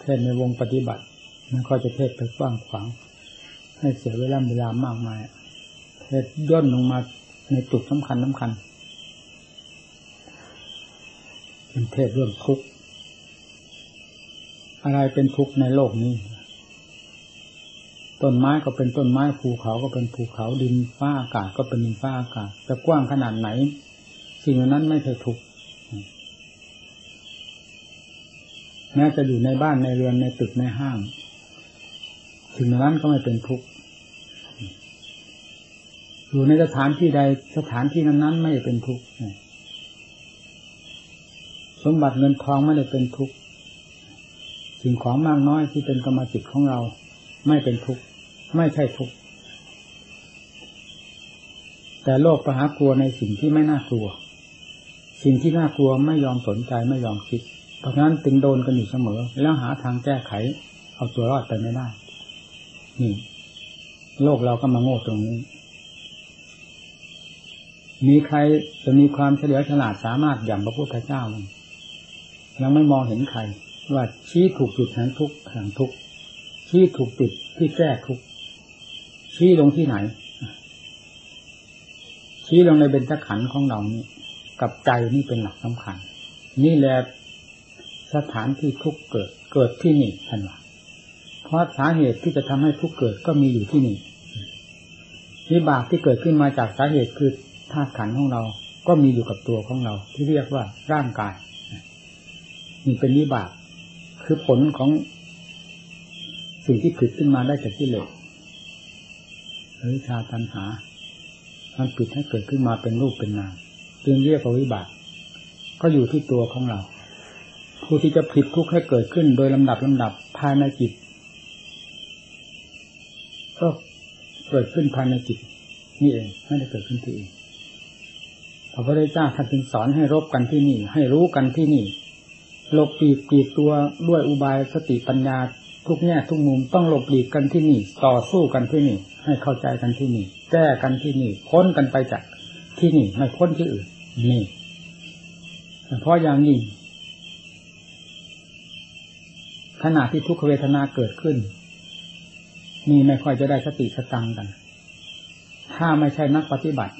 เทศในวงปฏิบัติมันก็จะเทศไปกว้างขวาง ให้เสียเวลาเวลามากมายเทศย่นลงมาในจุดสำคัญสำคัญเป็นเทศเรื่องทุกข์อะไรเป็นทุกข์ในโลกนี้ ต้นไม้ก็เป็นต้นไม้ภูเขาก็เป็นภูเขาดินฟ้าอากาศก็เป็นดินฟ้าอากาศจะกว้างขนาดไหน สิ่งนั้นไม่ใช่ทุกข์ แม้จะอยู่ในบ้านในเรือนในตึกในห้างสิ่งนั้นก็ไม่เป็นทุกข์อยู่ในสถานที่ใดสถานที่นั้นๆไม่ได้เป็นทุกข์สมบัติเงินทองไม่ได้เป็นทุกข์สิ่งของมากน้อยที่เป็นกรรมจิตของเรา ไม่เป็นทุกข์ไม่ใช่ทุกข์แต่โลกประหากลัวในสิ่งที่ไม่น่ากลัว สิ่งที่น่ากลัวไม่ยอมสนใจไม่ยอมคิด เพราะฉะนั้นจึงโดนกันอยู่เสมอ แล้วหาทางแก้ไข เอาตัวรอดไปไม่ได้ นี่ โลกเราก็มาโง่ตรงนี้ มีใครจะมีความเฉลียวฉลาดสามารถอย่างพระพุทธเจ้ายังไม่มองเห็นใคร ว่าชี้ถูกจุดแห่งทุกแห่งทุกชี้ถูกจุดที่แก้ทุกชี้ลงที่ไหน ชี้ลงในเบญจขันธ์ของเรานี่กับใจนี่เป็นหลักสำคัญ นี่แหละ สถานที่ทุกเกิดเกิดที่นี่ท่านว่าเพราะสาเหตุที่จะทำให้ทุกเกิดก็มีอยู่ที่นี่วิบากที่เกิดขึ้นมาจากสาเหตุคือธาตุขันธ์ของเรา ก็มีอยู่กับตัวของเรา ที่เรียกว่าร่างกายนี่เป็นวิบาก คือผลของสิ่งที่ผิดขึ้นมาได้จากที่เหลือหรือชาตันหา มันปิดให้เกิดขึ้นมาเป็นรูปเป็นนามจึงเรียกว่าวิบาก ก็อยู่ที่ตัวของเรา ผู้ที่จะผิดทุกข์ให้เกิดขึ้น โดยลำดับลำดับภายในจิต ก็เกิดขึ้นภายในจิต นี่เองไม่ได้เกิดขึ้นที่อื่นพระพุทธเจ้าท่านจึงสอนให้รบกันที่นี่ ให้รู้กันที่นี่หลบปีกปีกตัวด้วยอุบายสติปัญญาทุกแง่ทุกมุมต้องหลบหลีกกันที่นี่ ต่อสู้กันที่นี่ ให้เข้าใจกันที่นี่ แก้กันที่นี่พ้นกันไปจากที่นี่ไม่พ้นที่อื่นนี่เพราะอย่างยิ่ง ขณะที่ทุกขเวทนาเกิดขึ้น นี่ไม่ค่อยจะได้สติสตังกัน ถ้าไม่ใช่นักปฏิบัติ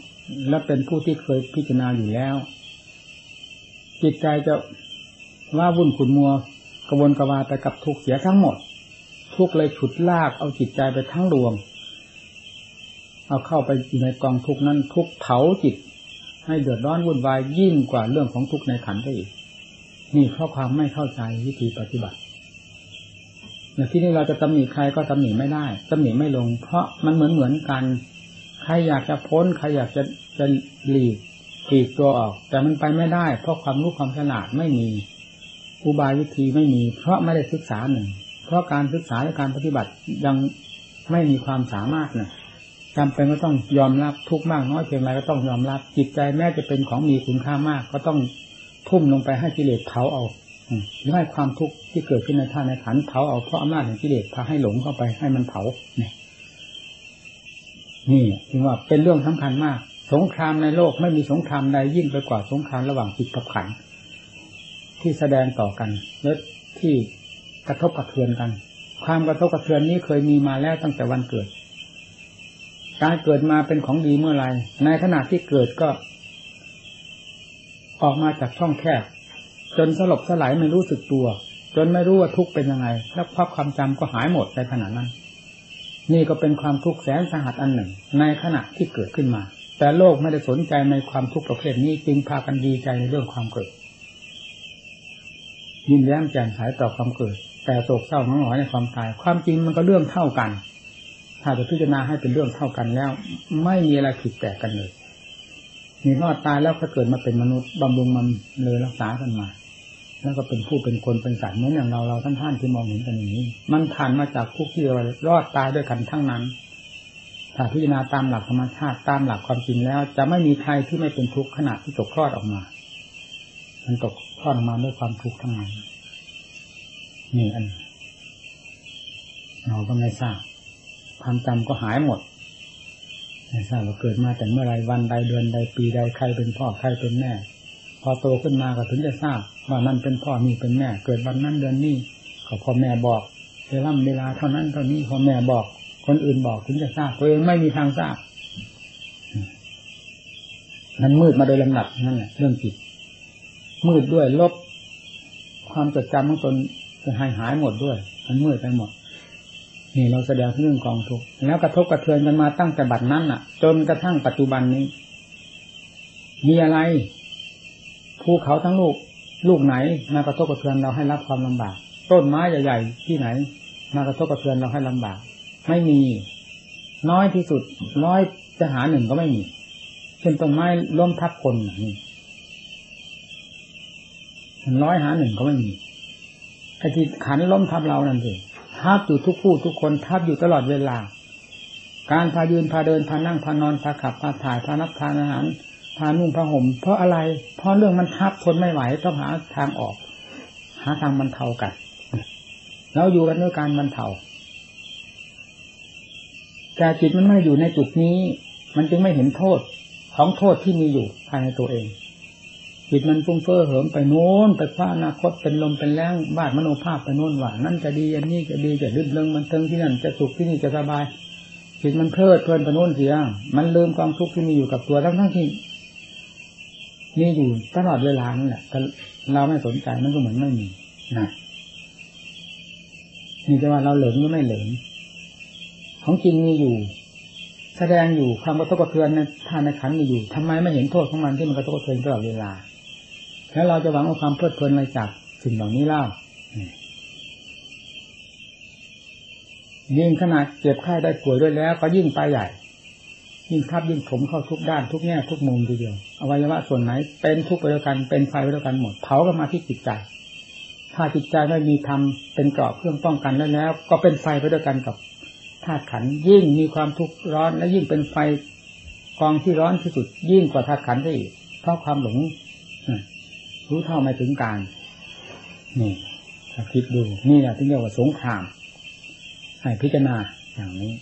และเป็นผู้ที่เคยพิจารณาอยู่แล้ว จิตใจจะว่าวุ่นขุนมัวกระวนกระวายไปกับทุกเสียทั้งหมด ทุกเลยฉุดลากเอาจิตใจไปทั้งดวงเอาเข้าไปอยู่ในกองทุกนั้น ทุกเผาจิต ให้เดือดร้อนวุ่นวายยิ่งกว่าเรื่องของทุกในขันได้อีกนี่เพราะความไม่เข้าใจวิธีปฏิบัติ ที่นี้เราจะตำหนิใครก็ตำหนิไม่ได้ตำหนิไม่ลง เพราะมันเหมือนเหมือนกัน ใครอยากจะพ้น ใครอยากจะจะหลีกปลีกตัวออก แต่มันไปไม่ได้ เพราะความรู้ความฉลาดไม่มีอุบายวิธีไม่มี เพราะไม่ได้ศึกษาหนึ่ง เพราะการศึกษาและการปฏิบัติยังไม่มีความสามารถนี่ยจำเป็นก็ต้องยอมรับทุกมากน้อยเพียงไรก็ต้องยอมรับ จิตใจแม้จะเป็นของมีคุณค่ามาก ก็ต้องทุ่มลงไปให้กิเลสเผาเอา หรือให้ความทุกข์ที่เกิดขึ้นในท่านในขันเผาเอาเพราะอำนาจของกิเลสพาให้หลงเข้าไปให้มันเผาเนี่ยนี่ถึงว่าเป็นเรื่องสำคัญมาก สงครามในโลกไม่มีสงครามใดยิ่งไปกว่าสงครามระหว่างจิตกับขันที่แสดงต่อกันและที่กระทบกระเทือนกัน ความกระทบกระเทือนนี้เคยมีมาแล้วตั้งแต่วันเกิด การเกิดมาเป็นของดีเมื่อไรในขณะที่เกิดก็ ออกมาจากช่องแคบ จนสลบสลายไม่รู้สึกตัว จนไม่รู้ว่าทุกข์เป็นยังไง แล้วภาพความจำก็หายหมดในขณะนั้น นี่ก็เป็นความทุกข์แสนสาหัสอันหนึ่ง ในขณะที่เกิดขึ้นมา แต่โลกไม่ได้สนใจในความทุกข์ประเภทนี้จึงพากันดีใจในเรื่องความเกิด ยิ้มแย้มแจ่มใสต่อความเกิด แต่โศกเศร้าหมองหอยในความตาย ความจริงมันก็เรื่องเท่ากัน ถ้าจะพิจารณาให้เป็นเรื่องเท่ากันแล้ว ไม่มีอะไรผิดแปลกกันเลยมีรอดตายแล้วก็เกิดมาเป็นมนุษย์บำรุงมันเลยรักษากันมา แล้วก็เป็นผู้เป็นคนเป็นสัตว์เหมือนอย่างเราเราท่านท่านที่มองเห็นกันอย่างนี้ มันผ่านมาจากพวกที่รอดตายด้วยกันทั้งนั้นถ้าพิจารณาตามหลักธรรมชาติตามหลักความจริงแล้ว จะไม่มีใครที่ไม่เป็นทุกข์ขณะที่ตกคลอดออกมา มันตกคลอดออกมาด้วยความทุกข์ทั้งนั้นนี่อันเราก็ไม่ทราบความจำก็หายหมดไม่ทราบว่าเกิดมาแต่เมื่อไรวันใดเดือนใดปีใดใครเป็นพ่อใครเป็นแม่ พอโตขึ้นมาก็ถึงจะทราบ ว่านั่นเป็นพ่อนี่เป็นแม่ เกิดวันนั้นเดือนนี้เขาพ่อแม่บอกเวลาเวลาเท่านั้นเท่านี้พ่อแม่บอก คนอื่นบอกถึงจะทราบตัวเองไม่มีทางทราบมันมืดมาโดยลำดับนั่นแหละเรื่องจิตมืดด้วยลบ ความจดจำของตนจะหายหายหมดด้วย มันมืดไปหมด นี่เราแสดงเรื่องกองทุกแล้วกระทบกระเทือนกันมาตั้งแต่บัดนั้นน่ะ จนกระทั่งปัจจุบันนี้ มีอะไร ภูเขาทั้งลูกลูกไหนมากระทบกระเทือนเราให้รับความลำบาก ต้นไม้ใหญ่ๆที่ไหน มากระทบกระเทือนเราให้ลำบาก ไม่มี น้อยที่สุด น้อยจะหาหนึ่งก็ไม่มีเช่นต้นไม้ล้มทับคนนี่ร้อยหาหนึ่งก็ไม่มีไอ้ที่ขันล้มทับเรานั่นสิทับอยู่ทุกผู้ทุกคนทับอยู่ตลอดเวลา การพายืนพาเดินพานั่งพานอนพาขับพาถ่ายพานับทานอาหาร พานุ่งพาห่ม เพราะอะไร เพราะเรื่องมันทับทนไม่ไหวต้องหาทางออก หาทางบรรเทากันเราอยู่กันด้วยการบรรเทาแต่จิตมันไม่อยู่ในจุดนี้ มันจึงไม่เห็นโทษของโทษที่มีอยู่ภายในตัวเองจิตมันฟุ้งเฟ้อเหิมไปโน้นไปคว้าอนาคตเป็นลมเป็นแรงบาดมโนภาพไปโน้นหว่านั่นจะดีอันนี้จะดีจะลื่นเริงมันเทิงที่นั่นจะสุขที่นี่จะสบายจิตมันเพลิดเพลินไปโน้นเสีย มันลืมกองทุกข์ที่มีอยู่กับตัวทั้งทั้งที่ มีอยู่ตลอดเวลานั่นแหละเราไม่สนใจมันก็เหมือนไม่มีนะนี่จะว่าเราเหลิงหรือไม่เหลิงของจริงมีอยู่ แสดงอยู่ความกระทบกระเทือนในท่านในขันมีอยู่ทำไมไม่เห็นโทษของมันที่มันกระทบกระเทือนตลอดเวลา แล้วเราจะหวังเอาความเพลิดเพลินอะไรจากสิ่งเหล่านี้เล่ายิ่งขนาดเจ็บไข้ได้ป่วยด้วยแล้ว ก็ยิ่งไปใหญ่ ยิ่งทับยิ่งถมเข้าทุกด้านทุกแง่ทุกมุมทีเดียวอวัยวะส่วนไหน เป็นทุกไปด้วยกันเป็นไฟไปด้วยกันหมดเผากันมาที่จิตใจถ้าจิตใจไม่มีธรรมเป็นเกราะเครื่องป้องกันแล้วแล้ว ก็เป็นไฟไปด้วยกันกับธาตุขันยิ่งมีความทุกข์ร้อนและยิ่งเป็นไฟกองที่ร้อนที่สุด ยิ่งกว่าธาตุขันได้อีกเพราะความหลงรู้เท่าไม่ถึงการนี่ถ้าคิดดูนี่แหละที่เรียกว่าสงครามให้พิจารณาอย่างนี้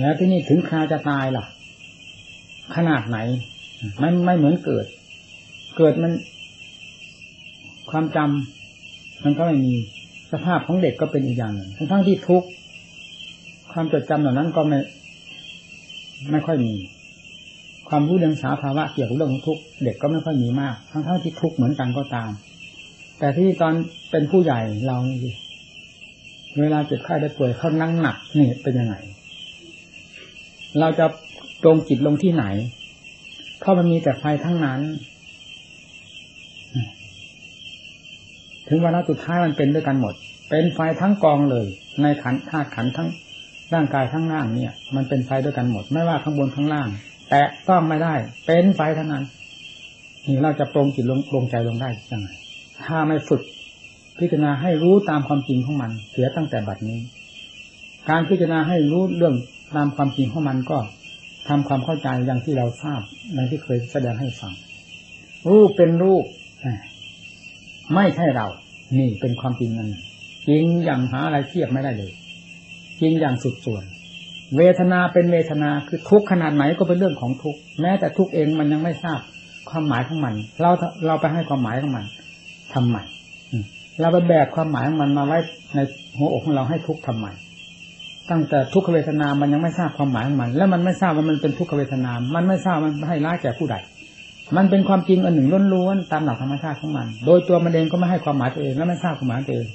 แล้วที่นี่ถึงคราจะตายล่ะ ขนาดไหน มันไม่เหมือนเกิด เกิดมัน ความจำมันก็ไม่มีสภาพของเด็กก็เป็นอีกอย่างหนึ่งทั้งที่ทุกความจดจำเหล่านั้นก็ไม่ ไม่ค่อยมี ความรู้เรื่องสาภาวะเกี่ยวกับเรื่องทุกข์เด็กก็ไม่ค่อยมีมาก ทั้งทั้งที่ทุกข์เหมือนกันก็ตาม แต่ที่ตอนเป็นผู้ใหญ่เรานี่เวลาเจ็บไข้ได้ป่วยเขานั่งหนักนี่เป็นยังไง เราจะตรงจิตลงที่ไหน เพราะมันมีแต่ไฟทั้งนั้น ถึงวันสุดท้ายมันเป็นด้วยกันหมด เป็นไฟทั้งกองเลย ในขันธาตุขันทั้งร่างกายทั้งล่างเนี่ย มันเป็นไฟด้วยกันหมด ไม่ว่าข้างบนข้างล่าง แตะต้องไม่ได้ เป็นไฟเท่านั้นนี่เราจะปรงจิตลงปรงใจลงได้ยังไงถ้าไม่ฝึกพิจารณาให้รู้ตามความจริงของมัน เสียตั้งแต่บัดนี้ การพิจารณาให้รู้เรื่อง ตามความจริงของมันก็ทำความเข้าใจอย่างที่เราทราบอย่างที่เคยแสดงให้ฟัง รูปเป็นรูปไม่ใช่เรา นี่เป็นความจริงนั้นจริงอย่างหาอะไรเทียบไม่ได้เลย จริงอย่างสุดส่วน เวทนาเป็นเวทนาคือทุกขนาดไหนก็เป็นเรื่องของทุกแม้แต่ทุกเองมันยังไม่ทราบความหมายของมัน เราเราไปให้ความหมายของมันทำไมเราไปแบกความหมายของมันมาไว้ในหัวอกของเราให้ทุกทำไม ตั้งแต่ทุกขเวทนา มันยังไม่ทราบความหมายของมัน แล้วมันไม่ทราบว่ามันเป็นทุกขเวทนา มันไม่ทราบมันให้ร้ายแก่ผู้ใด มันเป็นความจริงอันหนึ่งล้วนๆตามหลักธรรมชาติของมัน โดยตัวมันเองก็ไม่ให้ความหมายตัวเองและไม่ทราบความหมายตัวเอง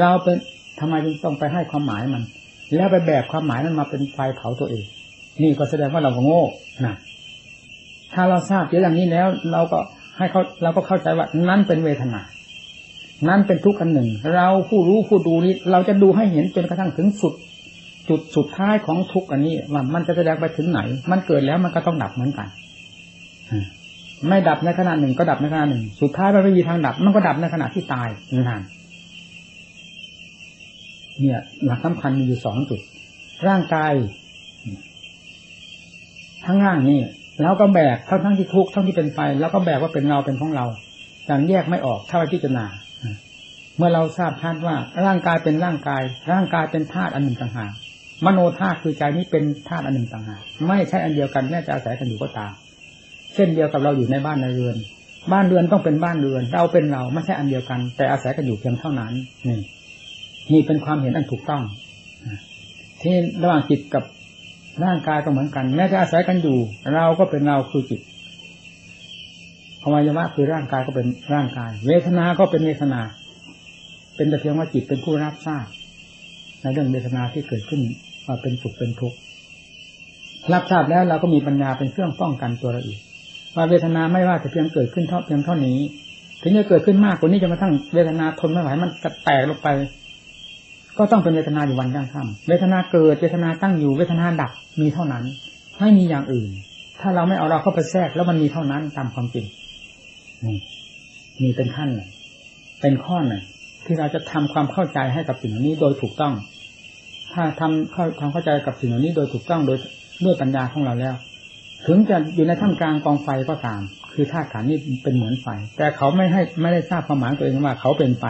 เราเป็นทำไมจึงต้องไปให้ความหมายมัน แล้วไปแบกความหมายนั้นมาเป็นไฟเผาตัวเอง นี่ก็แสดงว่าเราก็โง่นะถ้าเราทราบอย่างนี้แล้ว เราก็ให้เขาเราก็เข้าใจว่านั้นเป็นเวทนานั้นเป็นทุกข์อันหนึ่ง เราผู้รู้ผู้ดูนี้ เราจะดูให้เห็นจนกระทั่งถึงสุด จุดสุดท้ายของทุกอันนี้ว่ามันจะแสดงไปถึงไหน มันเกิดแล้วมันก็ต้องดับเหมือนกันไม่ดับในขณะหนึ่งก็ดับในขณะหนึ่ง สุดท้ายมันไม่มีทางดับ มันก็ดับในขณะที่ตายนั่นเนี่ย หลักสำคัญมีอยู่สองจุด ร่างกายทั้งร่างนี่แล้วก็แบกทั้งทั้งที่ทุกข์ทั้งที่เป็นไฟแล้วก็แบกว่าเป็นเราเป็นของเราแต่แยกไม่ออกถ้าไปพิจารณาเมื่อเราทราบชัดว่าร่างกายเป็นร่างกาย ร่างกายเป็นธาตุอันหนึ่งต่างหาก มโนธาตุคือใจนี้เป็นธาตุอันหนึ่งต่างหากไม่ใช่อันเดียวกันแม้จะอาศัยกันอยู่ก็ตามเช่นเดียวกับเราอยู่ในบ้านในเรือน บ้านเรือนต้องเป็นบ้านเรือน เราเป็นเราไม่ใช่อันเดียวกัน แต่อาศัยกันอยู่เพียงเท่านั้นนี่นี่เป็นความเห็นอันถูกต้องที่ระหว่างจิตกับร่างกายก็เหมือนกันแม้จะอาศัยกันอยู่ เราก็เป็นเราคือจิตอวัยวะคือร่างกายก็เป็นร่างกาย เวทนา ก็เป็นเวทนา เป็นแต่เพียงว่าจิตเป็นผู้รับทราบในเรื่องเวทนาที่เกิดขึ้น ว่าเป็นสุขเป็นทุกข์รับทราบแล้วเราก็มีปัญญาเป็นเครื่องป้องกันตัวเราอีกว่าเวทนาไม่ว่าจะเพียงเกิดขึ้นเท่าเพียงเท่านี้ ถึงจะเกิดขึ้นมากกว่านี้จะมาทั้งเวทนาทนไม่ไหวมันจะแตกลงไป ก็ต้องเป็นเวทนาอยู่วันย่างค่ำเวทนาเกิดเวทนาตั้งอยู่เวทนาดับมีเท่านั้น ไม่มีอย่างอื่น ถ้าเราไม่เอาเราเข้าไปแทรกแล้วมันมีเท่านั้นตามความจริงนี่มีเป็นขั้นเป็นข้อหนึ่งที่เราจะทำความเข้าใจให้กับสิ่งนี้โดยถูกต้อง ถ้าทำความเข้าใจกับสิ่งนี้โดยถูกต้องโดยด้วยปัญญาของเราแล้ว ถึงจะอยู่ในท่ามกลางกองไฟก็ตาม คือธาตุขันนี้เป็นเหมือนไฟ แต่เขาไม่ให้ไม่ได้ทราบความหมายตัวเองว่าเขาเป็นไฟ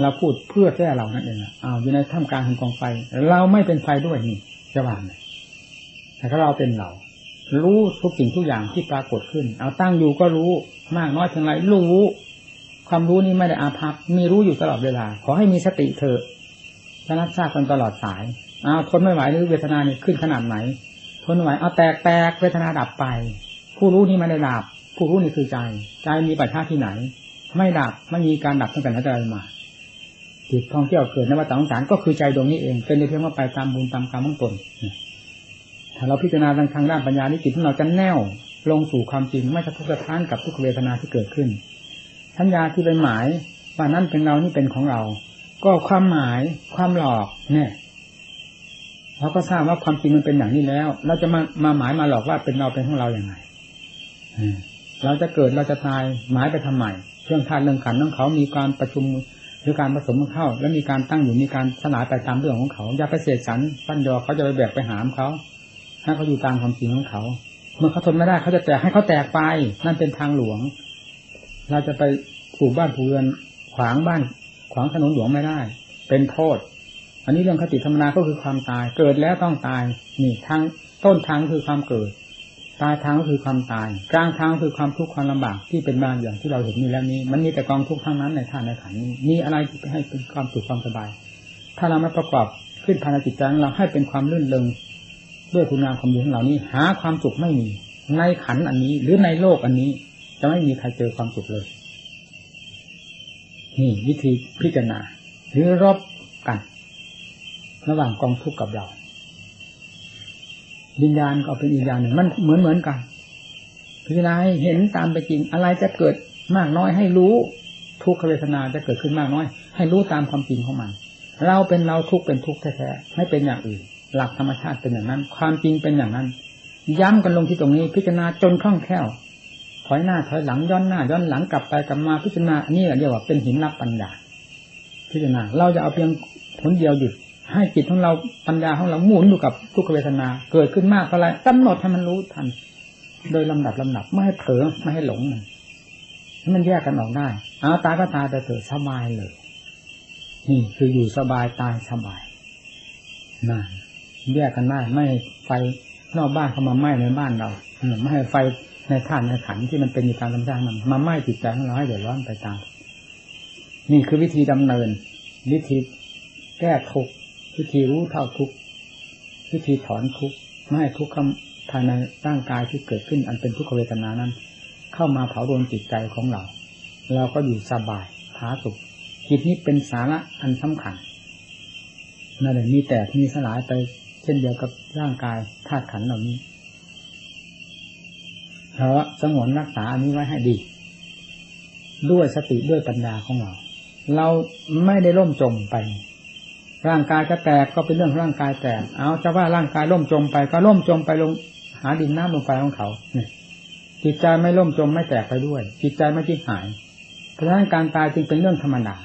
เราพูดเพื่อแค่เรานั่นเองอ้าวอยู่ในท่ามกลางของกองไฟ เราไม่เป็นไฟด้วยนี่จะว่าไงแต่ถ้าเราเป็นเรา รู้ทุกสิ่งทุกอย่างที่ปรากฏขึ้น เอาตั้งอยู่ก็รู้มากน้อยเพียงไรรู้ ความรู้นี้ไม่ได้อาภัพมีรู้อยู่ตลอดเวลา ขอให้มีสติเถอะ ชนะทราบกันตลอดสายเอาทนไม่ไหวหรือเวทนาเนี่ยขึ้นขนาดไหน ทนไม่ไหวเอาแตกแตกเวทนาดับไป ผู้รู้นี่ไม่ได้ดับ ผู้รู้นี่คือใจ ใจมีปัจจัยที่ไหน ไม่ดับไม่มีการดับตั้งแต่ไหนแต่ไรมาจิตท่องเที่ยวเกิดนวัฏสงสารก็คือใจดวงนี้เอง เป็นในเพียงว่าไปตามบุญตามกรรมของตนถ้าเราพิจารณาทางด้านปัญญานี้จิตของเราจะแน่วลงสู่ความจริงไม่สะทกสะท้านกับทุกเวทนาที่เกิดขึ้นสัญญาที่เป็นหมายว่านั่นเป็นเรานี่เป็นของเรา ก็ความหมายความหลอกเนี่ยเราก็ทราบว่าความจริงมันเป็นอย่างนี้แล้ว เราจะมามาหมายมาหลอกว่าเป็นเราเป็นของเราอย่างไรเราจะเกิดเราจะตายหมายไปทำไมเรื่องทานเรื่องขันของเขามีการประชุมหรือการผสมเข้า แล้วมีการตั้งอยู่มีการสลายไปตามเรื่องของเขาอย่าไปเสียสันปั้นยอเขาจะไปแบกไปหามเขาให้เขาอยู่ตามความจริงของเขา เมื่อเขาทนไม่ได้เขาจะแตกให้เขาแตกไป นั่นเป็นทางหลวง เราจะไปปลูกบ้านปลูกเรือนขวางบ้าน ขวางถนนหลวงไม่ได้ เป็นโทษ อันนี้เรื่องคติธรรมนาก็คือความตาย เกิดแล้วต้องตายนี่ทางต้นทางคือความเกิดตายทางก็คือความตาย กลางทางคือความทุกข์ความลำบากที่เป็นบ้านอย่างที่เราเห็นนี่แล้วนี้ มันมีแต่กองทุกข์ทั้งนั้นในท่านในขันนี้มีอะไรที่ให้เป็นความสุขความสบาย ถ้าเราไม่ประกอบขึ้นภายในจิตใจเราให้เป็นความลื่นเลงด้วยคุณงามความดีของเรานี้ หาความสุขไม่มี ในขันอันนี้ หรือในโลกอันนี้ จะไม่มีใครเจอความสุขเลย นี่วิธีพิจารณา หรือรบกัน ระหว่างกองทุกข์กับเราวิญญาณก็เป็นอีกอย่างหนึ่งมันเหมือนเหมือนกันพิจารณาเห็นตามไปจริง อะไรจะเกิดมากน้อยให้รู้ ทุกขเวทนาจะเกิดขึ้นมากน้อย ให้รู้ตามความจริงของมัน เราเป็นเราทุกเป็นทุกแท้ๆไม่เป็นอย่างอื่น หลักธรรมชาติเป็นอย่างนั้น ความจริงเป็นอย่างนั้น ย้ำกันลงที่ตรงนี้ พิจารณาจนคล่องแคล่ว ถอยหน้าถอยหลังย้อนหน้าย้อนหลังกลับไปกลับมาพิจารณาอันนี้เรียกว่าเป็นหินรับปัญญา พิจารณาเราจะเอาเพียงผลเดียวหยุดให้จิตของเราปัญญาของเราหมุนอยู่กับทุกขเวทนา เกิดขึ้นมากเท่าไรกำหนดให้มันรู้ทัน โดยลำดับลำดับไม่ให้เผลอไม่ให้หลงมันให้มันแยกกันออกได้เอาตาก็ตาแต่เถอะสบายเลยนี่คืออยู่สบายตายสบายนั่นแยกกันได้ไม่ไฟนอกบ้านเข้ามาไหม้ในบ้านเราไม่ให้ไฟ ในท่านในขันที่มันเป็นอยู่ตามธรรมชาติมันมาไหม้จิตใจของเราให้เดือดร้อนไปตาม นี่คือวิธีดำเนิน วิธีแก้ทุกข์วิธีรู้เท่าทุกวิธีถอนทุกไม่ให้ทุกข์ภายในร่างกายที่เกิดขึ้น อันเป็นทุกขเวทนานั้น เข้ามาเผาโดนจิตใจของเรา เราก็อยู่สบายผาสุขจิตนี้เป็นสาระอันสำคัญนั่นแหละมีแตกมีสลายไปเช่นเดียวกับร่างกายธาตุขันเหล่านี้ เราะสงวนรักษาอันนี้ไว้ให้ดี ด้วยสติด้วยปัญญาของเรา เราไม่ได้ล่มจมไป ร่างกายจะแตกก็เป็นเรื่องร่างกายแตกเอาจะว่าร่างกายล่มจมไป ก็ล่มจมไปลง หาดินน้ำลงไปของเขาเนี่ยจิตใจไม่ล่มจมไม่แตกไปด้วย จิตใจไม่จิตหาย เพราะฉะนั้นการตายจึงเป็นเรื่องธรรมดา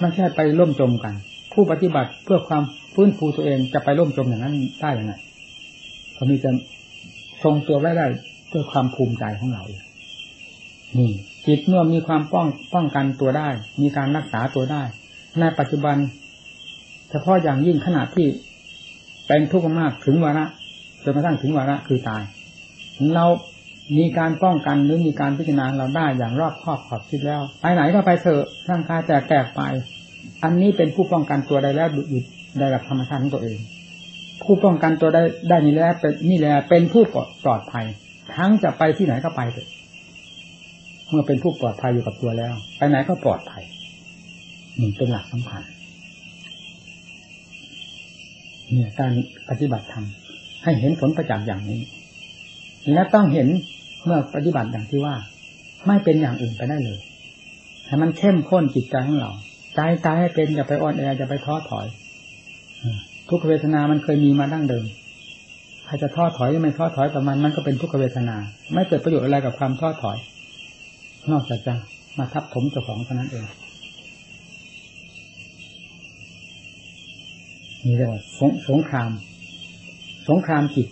ไม่ใช่ไปล่มจมกัน ผู้ปฏิบัติเพื่อความฟื้นฟูตัวเองจะไปล่มจมอย่างนั้นได้ยังไงเขามีจะทรงตัวไว้ได้ ด้วยความภูมิใจของเรานี่จิตเมื่อมีความป้องป้องกันตัวได้ มีการรักษาตัวได้ ในปัจจุบัน เฉพาะอย่างยิ่งขนาดที่เป็นทุกข์มากถึงวาระจนกระทั่งถึงวาระคือตาย เรามีการป้องกันหรือมีการพิจารณาเราได้อย่างรอบคอบขอบคิดแล้วไปไหนก็ไปเถอะร่างกายแตกแตกไป อันนี้เป็นผู้ป้องกันตัวได้แล้วดุดได้รับธรรมชาติของตัวเอง ผู้ป้องกันตัวได้ได้นี่แล้วเป็นนี่แหละเป็นผู้ปลอดภัย ทั้งจะไปที่ไหนก็ไปเถอะเมื่อเป็นผู้ปลอดภัยอยู่กับตัวแล้ว ไปไหนก็ปลอดภัยนี่เป็นหลักสำคัญเนี่ยการปฏิบัติธรรมให้เห็นผลประจักษ์อย่างนี้และต้องเห็นเมื่อปฏิบัติอย่างที่ว่า ไม่เป็นอย่างอื่นไปได้เลยให้มันเข้มข้นจิตใจของเราใจใจให้เป็นอย่าไปอ่อนแออย่าไปท้อถอยทุกเวทนามันเคยมีมาดั้งเดิม ใครจะท้อถอยไม่ท้อถอยต่อมันมันก็เป็นทุกขเวทนา ไม่เกิดประโยชน์อะไรกับความท้อถอย นอกจากจะมาทับถมเจ้าของเท่านั้นเองนี่เรียกว่าสงสงคราม สงครามจิต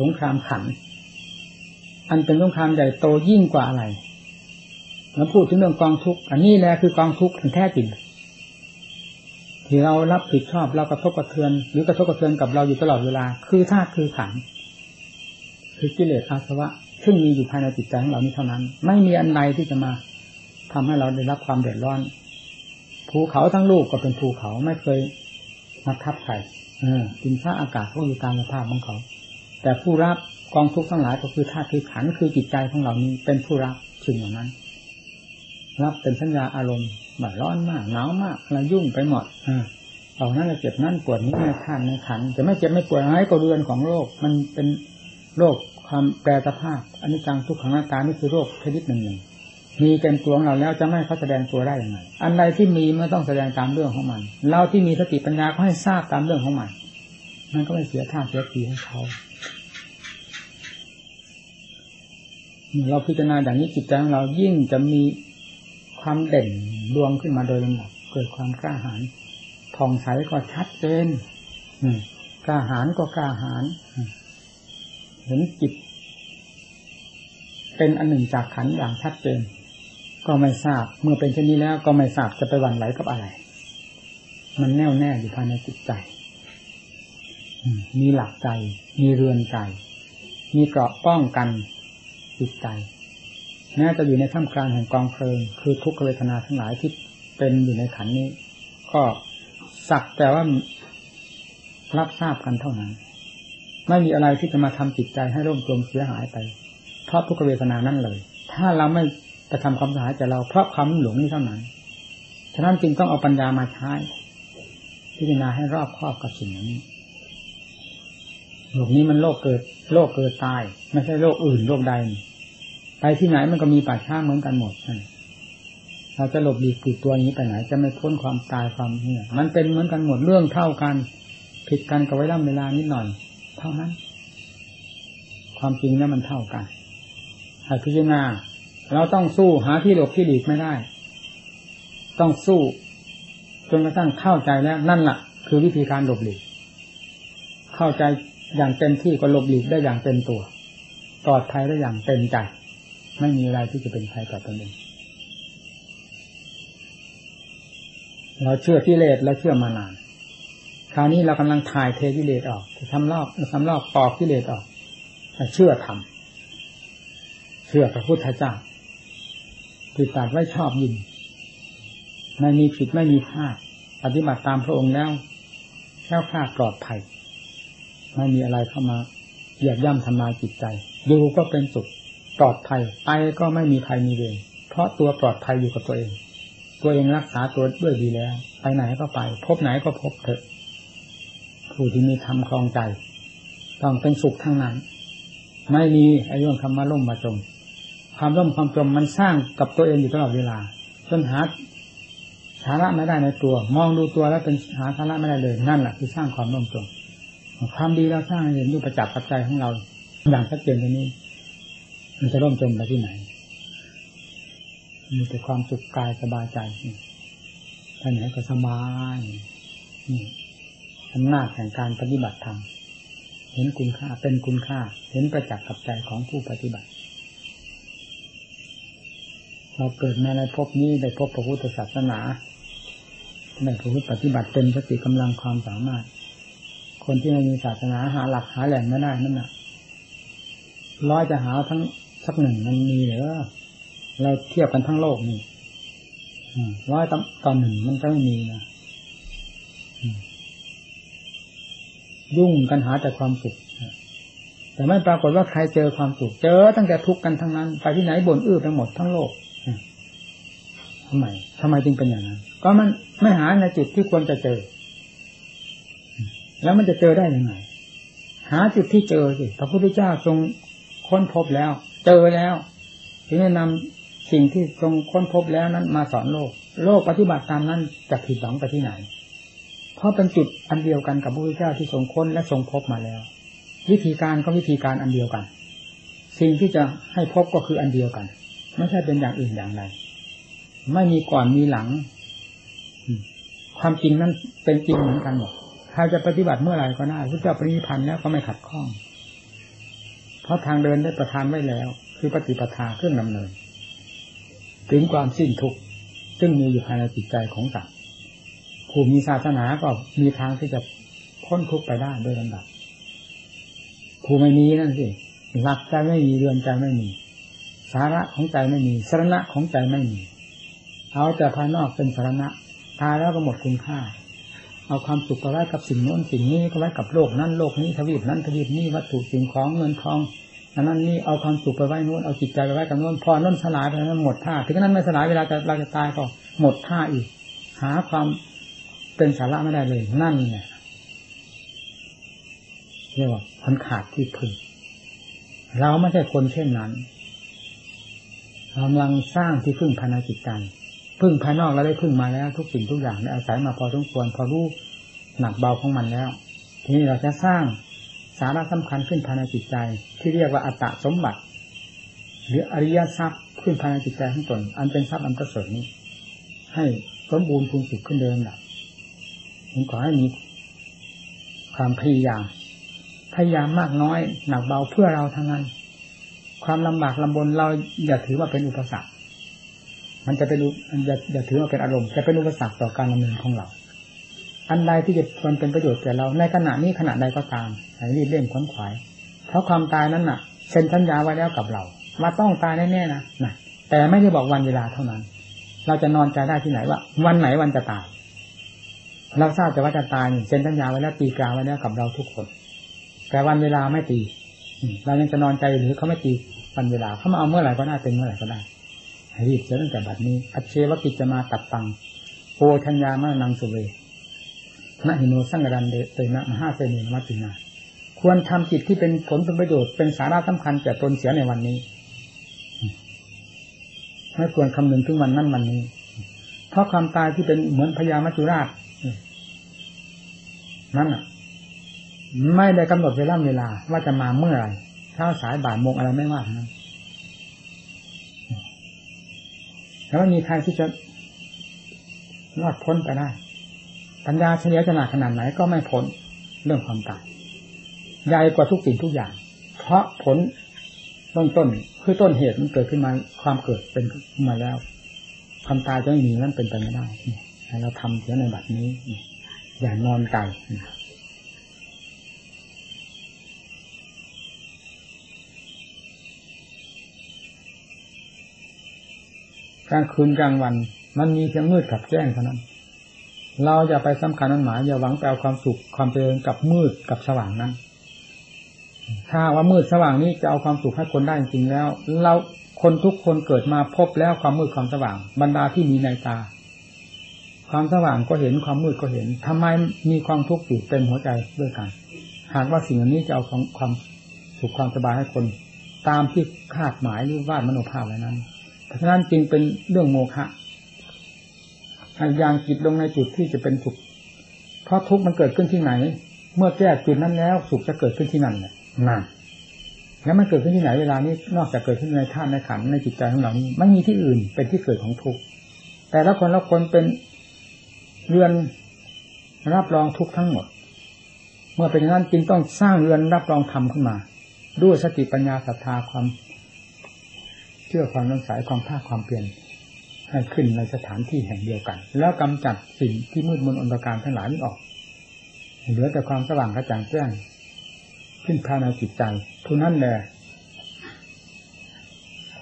สงครามขัน อันเป็นสงครามใหญ่โตยิ่งกว่าอะไร แล้วพูดถึงเรื่องกองทุกข์ อันนี้แหละคือกองทุกข์แท้จริง ที่เรารับผิดชอบเรากระทบกระเทือน หรือกระทบกระเทือนกับเราอยู่ตลอดเวลา คือธาตุคือขันคือกิเลสอาสวะ ซึ่งมีอยู่ภายในจิตใจของเรานี้เท่านั้น ไม่มีอันใดที่จะมาทำให้เราได้รับความเดือดร้อนภูเขาทั้งลูกก็เป็นภูเขาไม่เคยมาทับใครดินฟ้าอากาศก็อยู่ตามสภาพของเขา แต่ผู้รับกองทุกข์ทั้งหลายก็คือธาตุคือขันคือจิตใจของเรานี้เป็นผู้รับสิ่งเหล่านั้น รับเป็นสัญญาอารมณ์ บบร้อนมากหนาวมากอะไรยุ่งไปหมดอ่าเอานั่นเจ็บนั่นปวดนี้ในขันในขันจะไม่เจ็บไม่ปวดอะไรก็เรือนของโรคมันเป็นโรคความแปรสภาพอันนี้จังทุกขังอาการนี่คือโรคชนิดหนึ่งหนึ่งมีเต็มตัวของเราแล้วจะไม่เขาแสดงตัวได้ยังไงอันใดที่มีมันต้องแสดงตามเรื่องของมัน เราที่มีสติปัญญาก็ให้ทราบตามเรื่องของมันมันก็ไม่เสียท่าเสียทีให้เขาเราพิจารณาอย่างนี้จิตใจของเรายิ่งจะมี ความเด่นดวงขึ้นมาโดยลำดับเกิดความกล้าหาญผ่องใสก็ชัดเจนกล้าหาญก็กล้าหาญเห็นจิต เป็นอันหนึ่งจากขันอย่างชัดเจน ก็ไม่ทราบเมื่อเป็นเช่นนี้แล้ว ก็ไม่ทราบจะไปหวั่นไหวกับอะไร มันแน่วแน่อยู่ภายในจิตใจมีหลักใจ มีเรือนใจ มีเกราะป้องกันจิตใจ แม้จะอยู่ในท่ามกลางแห่งกองเพลิง คือทุกขเวทนาทั้งหลายที่เป็นอยู่ในขันนี้ ก็สักแต่ว่ารับทราบกันเท่านั้น ไม่มีอะไรที่จะมาทำจิตใจให้ร่มจมเสียหายไป เพราะทุกขเวทนานั้นเลย ถ้าเราไม่จะทำความสะอาดใจเราเพราะความหลงนี้เท่านั้น ฉะนั้นจึงต้องเอาปัญญามาใช้พิจารณาให้รอบครอบกับสิ่งนี้โลกนี้มันโลกเกิด โลกเกิดตาย ไม่ใช่โลกอื่นโลกใด ไปที่ไหนมันก็มีป่าช้าเหมือนกันหมดเราจะหลบหลีกปิดตัวนี้ไปไหน จะไม่พ้นความตายความเนี่ยมันเป็นเหมือนกันหมดเรื่องเท่ากัน ผิดกันกับไว้ล่ำเวลานิดหน่อย เท่านั้น ความจริงนั้นมันเท่ากันให้พิจารณาเราต้องสู้หาที่หลบที่หลีกไม่ได้ ต้องสู้จนกระทั่งเข้าใจแล้ว นั่นแหละคือวิธีการหลบหลีก เข้าใจอย่างเต็มที่ก็หลบหลีกได้อย่างเต็มตัวปลอดภัยได้อย่างเต็มใจ ไม่มีอะไรที่จะเป็นภัยต่อตนเองเราเชื่อกิเลสเราเชื่อมานาน คราวนี้เรากำลังถ่ายเทกิเลสออกทำลอกทำลอกปอกกิเลสออกเชื่อทำเชื่อพระพุทธเจ้าติดตัดไว้ชอบยินไม่มีผิดไม่มีพลาดปฏิบัติตามพระองค์แล้วแค่คลาดปลอดภัยไม่มีอะไรเข้ามาเหยียบย่ำทำลายจิตใจ ดูก็เป็นสุข ปลอดภัยไปก็ไม่มีภัยมีเวรเพราะตัวปลอดภัยอยู่กับตัวเอง ตัวเองรักษาตัวด้วยดีแล้ว ไปไหนก็ไป พบไหนก็พบเถอะ ผู้ที่มีธรรมคลองใจ ต้องเป็นสุขทั้งนั้น ไม่มีไอ้เรื่องคำว่าล่มมาจม ความร่มความจมมันสร้างกับตัวเองอยู่ตลอดเวลาจนหาสาระไม่ได้ในตัว มองดูตัวแล้วเป็นหาสาระไม่ได้เลยนั่นแหละคือสร้างความร่มจมความดีเราสร้างเห็นด้วยประจักษ์ปัจจัยของเรา อย่างชัดเจนตรงนี้ มันจะร่มจมไปที่ไหน มีแต่ความสุขกายสบายใจไปไหนก็สบายนี่อำนาจแห่งการปฏิบัติธรรมเห็นคุณค่าเป็นคุณค่า เห็นประจักษ์กับใจของผู้ปฏิบัติ เราเกิดมาในภพนี้ได้พบพระพุทธศาสนาได้พระพุทธปฏิบัติเต็มสติกำลังความสามารถ คนที่ไม่มีศาสนาหาหลักหาแหล่งไม่ได้นั่นน่ะร้อยจะหาทั้ง สักหนึ่งมันมีเหรอเราเทียบกันทั้งโลกนี่ร้อยต่อหนึ่งมันก็ไม่มีนะยุ่งกันหาแต่ความสุขแต่ไม่ปรากฏว่าใครเจอความสุขเจอตั้งแต่ทุกข์กันทั้งนั้น ไปที่ไหนบ่นอื้อทั้งหมดทั้งโลกทำไมทำไมจึงเป็นอย่างนั้น ก็มันไม่หาในจุดที่ควรจะเจอ แล้วมันจะเจอได้ยังไง หาจุดที่เจอสิพระพุทธเจ้าทรงค้นพบแล้ว เจอแล้ว ถึงจะนำสิ่งที่ทรงค้นพบแล้วนั้นมาสอนโลก โลกปฏิบัติตามนั้นจะผิดหวังไปที่ไหน เพราะเป็นจุดอันเดียวกันกับพระพุทธเจ้าที่ทรงค้นและทรงพบมาแล้ว วิธีการก็วิธีการอันเดียวกัน สิ่งที่จะให้พบก็คืออันเดียวกัน ไม่ใช่เป็นอย่างอื่นอย่างใดไม่มีก่อนมีหลัง ความจริงนั้นเป็นจริงเหมือนกันหมดใครจะปฏิบัติเมื่อไหร่ก็ได้พระเจ้าปรินิพันแล้วก็ไม่ขัดข้อง เพราะทางเดินได้ประทานไว้แล้ว คือปฏิปทาเครื่องดำเนิน ถึงความสิ้นทุกข์ซึ่งมีอยู่ภายในจิตใจของสัตว์ผู้มีศาสนาก็มีทางที่จะพ้นทุกข์ไปได้โดยลำดับผู้ไม่มีนั่นสิหลักใจไม่มีเรือนใจไม่มี สาระของใจไม่มีสาระของใจไม่มี เอาแต่ภายนอกเป็นสาระตายแล้วก็หมดคุณค่า เอาความสุขไปไว้กับสิ่งโน้นสิ่งนี้ก็ไว้กับโลกนั้นโลกนี้ทวีปนั้นทวีปนี้วัตถุสิ่งของเงินทองอันนั้นนี่เอาความสุขไปไว้นู้นเอาจิตใจไปไว้กับนู้นพอน้นสลายไปนั้นหมดท่าถึงนั้นไม่สลายเวลาจะเราจะตายก็หมดท่าอีก หาความเป็นสาระไม่ได้เลยนั่นเนี่ยเรียกว่าคนขาดที่พึ่งเราไม่ใช่คนเช่นนั้นกำลังสร้างที่พึ่งภายในจิตใจ พึ่งภายนอกเราได้พึ่งมาแล้ว ทุกสิ่งทุกอย่างได้อาศัยมาพอสมควรพอรู้หนักเบาของมันแล้ว ทีนี้เราจะสร้างสาระสำคัญขึ้นภายในจิตใจ ที่เรียกว่าอัตตสมบัติ หรืออริยทรัพย์ขึ้นภายในจิตใจของตน อันเป็นทรัพย์อันประเสริฐนี้ ให้สมบูรณ์พูนสุขขึ้นเดิมแหละผมขอให้มีความพยายามพยายามมากน้อย หนักเบาเพื่อเราทั้งนั้น ความลำบากลำบนเราอย่าถือว่าเป็นอุปสรรค มันจะเป็นอย่าอย่าถือว่าเป็นอารมณ์จะเป็นอุปสรรคต่อการดำเนินของเรา อันใดที่จะควรเป็นประโยชน์แก่เรา ในขณะนี้ขณะใดก็ตามให้รีบเร่งขวนขวาย เพราะความตายนั้นน่ะเซ็นสัญญาไว้แล้วกับเราว่าต้องตายแน่ๆนะนะแต่ไม่ได้บอกวันเวลาเท่านั้น เราจะนอนใจได้ที่ไหนว่า วันไหนวันจะตาย เราทราบแต่ว่าจะตายเซ็นสัญญาไว้แล้วตีกาไว้แล้วกับเราทุกคน แต่วันเวลาไม่ตีเรายังจะนอนใจหรือเขาไม่ตีวันเวลาเขามาเอาเมื่อไหร่ก็ได้เป็นเมื่อไหร่ก็ได้ รีบเสียตั้งแต่บัดนี้ อัจเชวกิจจะมาตัดตังโพชัญญามานังสุเวนะหิโนสังกันเดเตนะมหาเสนีมัตินา ควรทำจิตที่เป็นผลเป็นประโยชน์เป็นสาระสำคัญแก่ตนเสียในวันนี้ ไม่ควรคำนึงถึงวันนั้นวันนี้ เพราะความตายที่เป็นเหมือนพญามัจจุราชนั่นอะ ไม่ได้กำหนดเวลาเวลาว่าจะมาเมื่อไรเช้าสายบ่ายโมงอะไรไม่ว่าทั้งนั้น แล้วม่มีใครที่จะรอดพ้นไปได้ปัญญาเฉลียวฉลาดขนาดไหนก็ไม่พ้นเรื่องความตายใหญ่กว่าทุกสิ่งทุกอย่าง เพราะผลต้นต้นคือต้นเหตุมันเกิดขึ้นมาความเกิดเป็นขึ้นมาแล้ว ความตายจะไม่มีนั่นเป็นไปไม่ได้เราทำเสียในบัดนี้ อย่านอนใจ กลางคืนกลางวัน มันมีเพียงมืดกับแจ้งเท่านั้น เราอย่าไปสำคัญนั้นหมายอย่าหวังไปเอาความสุขความเจริญกับมืดกับสว่างนั้น ถ้าว่ามืดสว่างนี้จะเอาความสุขให้คนได้จริงแล้ว เราคนทุกคนเกิดมาพบแล้วความมืดความสว่าง บรรดาที่มีในตา ความสว่างก็เห็นความมืดก็เห็นทำไมมีความทุกข์อยู่เต็มหัวใจด้วยกัน หากว่าสิ่งนี้จะเอาความความสุขความสบายให้คน ตามที่คาดหมายหรือวาดมโนภาพไว้นั้น เพราะฉะนั้นจึงเป็นเรื่องโมฆะให้ยางจิตลงในจุดที่จะเป็นสุข เพราะทุกข์มันเกิดขึ้นที่ไหน เมื่อแก้จุดนั้นแล้ว สุขจะเกิดขึ้นที่นั่นแหละนั่นแล้วมันเกิดขึ้นที่ไหนเวลานี้นอกจากเกิดขึ้นในท่านในขันในจิตใจของเรานี้ไม่มีที่อื่นเป็นที่เกิดของทุกข์แต่ละคนละคนเป็นเรือนรับรองทุกข์ทั้งหมด เมื่อเป็นอย่างนั้นจึงต้องสร้างเรือนรับรองธรรมขึ้นมา ด้วยสติปัญญาศรัทธาความ เชื่อความน้งสายความภาคความเปลี่ยนให้ขึ้นในสถานที่แห่งเดียวกัน แล้วกำจัดสิ่งที่มืดมนอนตรการทั้งหลายนี้ออก เหลือแต่ความสว่างกระจ่างแจ้งขึ้นภายในจิตใจทุนั้นแหละ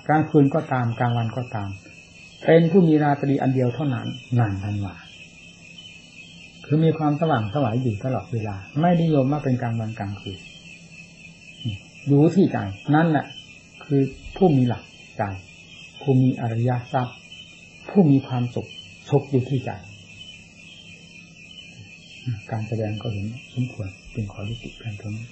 กลางคืนก็ตามกลางวันก็ตาม เป็นผู้มีราตรีอันเดียวเท่านั้นนั่นทันว่าคือมีความสว่างสวายอยู่ตลอดเวลา ไม่นิยมว่าเป็นกลางวันกลางคืนอยู่ที่ใจนั่นแหละคือผู้มีหลัก ใจ ผู้มีอริยทรัพย์ ผู้มีความสุขสุขอยู่ที่ใจ การแสดงก็เห็นสมควรจึงขอยุติเพียงเท่านี้